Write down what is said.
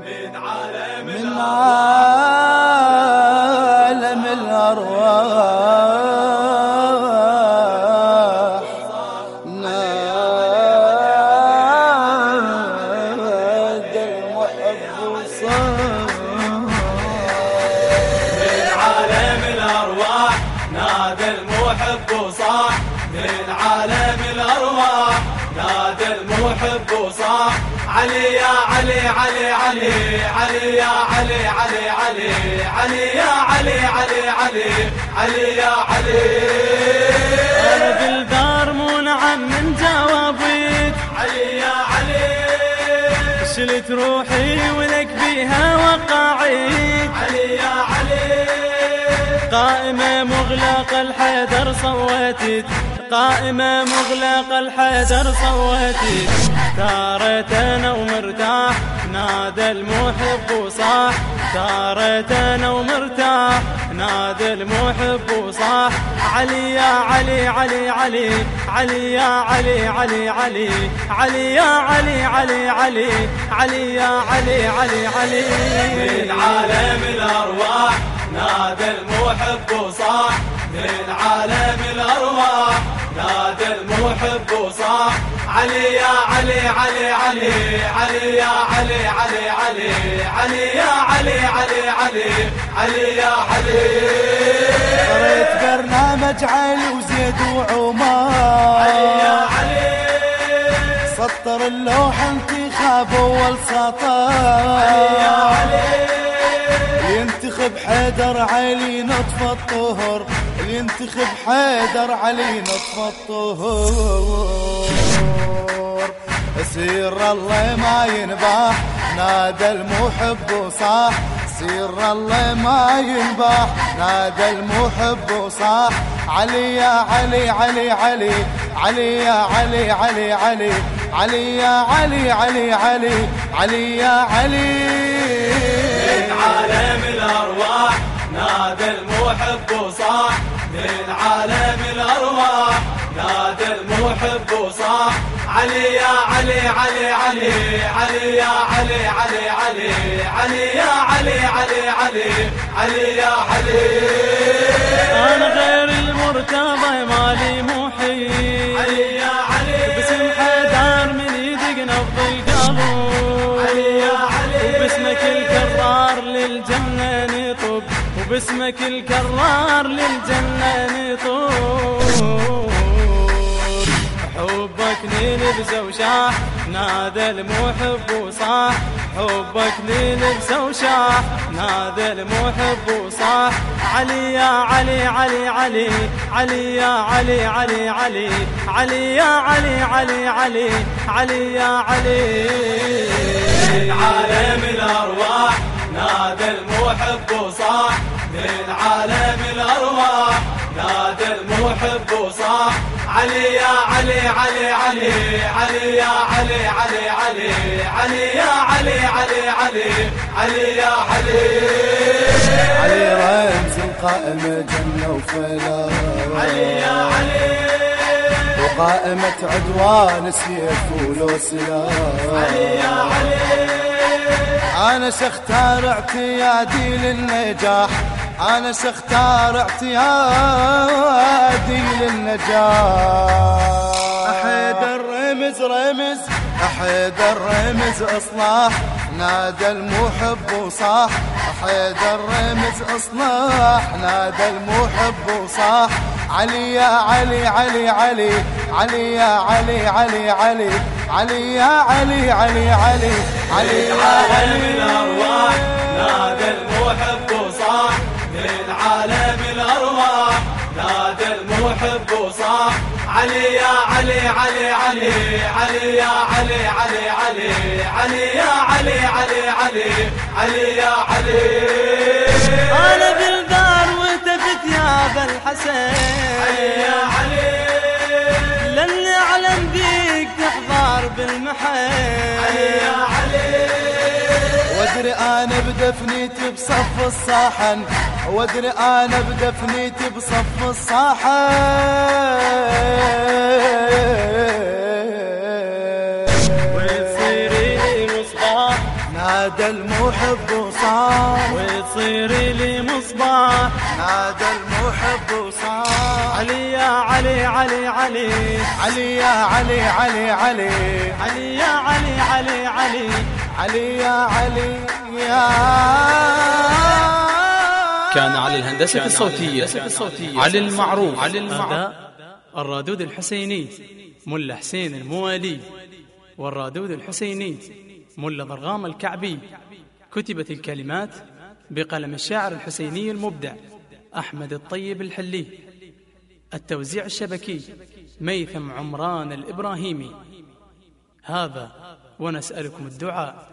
من عالم من عالم الأرواح. نادى المحب من عالم الأرواح. نادى المحب من عالم الأرواح. نادى المحب وصاح. علي يا علي علي علي علي يا علي علي علي علي يا علي علي علي علي يا علي. أنا بالدار مو نعم من جوابيك علي يا علي. شلت روحي ولك بيها وقاعيك علي يا علي. قائمة مغلق الحيدر صوتت. قائمة مغلق الحيدر صوتت ثارت أنا ومرتاح نادى المحب وصاح. ثارت أنا ومرتاح نادى المحب وصاح. علي يا علي علي علي. علي يا علي علي علي. علي يا علي علي علي. علي يا علي علي علي. من عالم الأرواح نادى المحب وصاح. من عالم الأرواح. نادى المحب وصاح. علي يا علي علي علي علي يا علي علي علي علي يا علي علي علي علي يا علي. قريت برنامج علي وزيد علي يا علي. سطر اللوح انتخاب اول علي يا سطر علي. ينتخب حيدر علي نطف الطهر ينتخب حيدر علي نطف الطهر سير الله ما ينباح نادى المحب وصاح سير الله ما ينباح نادى المحب وصاح علي يا علي علي علي علي يا علي علي علي علي يا علي علي علي علي يا علي. من عالم الأرواح نادى المحب وصاح من عالم الأرواح نادى المحب وصاح علي يا علي علي علي علي يا علي علي علي علي يا علي علي علي علي يا علي. أنا غير المرتضى مالي محيط نطب وباسمك الكرار للجنة نطب حبك نلبس وشاح نادى المحب وصاح. حبك نلبس وشاح نادى المحب وصاح. علي يا علي علي علي. علي يا علي علي علي. علي يا علي علي علي. علي يا علي. عالم الأرواح نادى المحب وصاح. من عالم الأرواح. نادى المحب وصاح. علي يا علي علي علي. علي يا علي علي علي. علي يا علي علي علي. علي يا علي. علي رمز القائمة جنة وفلا. علي يا علي. وقائمة عدوان سيف ولو سلاح علي يا علي. أنا سختار اعتيادي للنجاح. أنا سختار اعتيادي للنجاح أحد الرمز رمز أحد الرمز إصلاح. نادى المحب وصاح. أحد الرمز إصلاح. نادى المحب وصاح. علي يا علي علي علي. علي يا علي علي علي. علي يا علي علي علي. علي يا عالم علي الأرواح نادى المحب وصاح. المحب وصاح علي يا علي علي علي. علي يا علي علي علي. علي يا علي علي علي. علي يا علي. أنا بالدار يا أبا الحسن علي يا علي. لن أعلم بيك تحضر بالمحل. وادري أنا بدفنيتي بصف الصاحن. وادري أنا بدفنيتي بصف الصاحن. وتصيري مصباح؟ نادى المحب وصاح وتصير لي مصباح؟ نادى المحب وصاح علي يا علي علي علي. علي يا علي علي علي. علي يا علي علي علي. علي يا علي. كان على الهندسة الصوتية. علي المعروف. علي المعروف. الرادود الحسيني ملا حسين الموالي. والرادود الحسيني ملا ضرغام الكعبي. كتبت الكلمات بقلم الشاعر الحسيني المبدع أحمد الطيب الحلي. التوزيع الشبكي ميثم عمران الإبراهيمي. هذا ونسألكم الدعاء.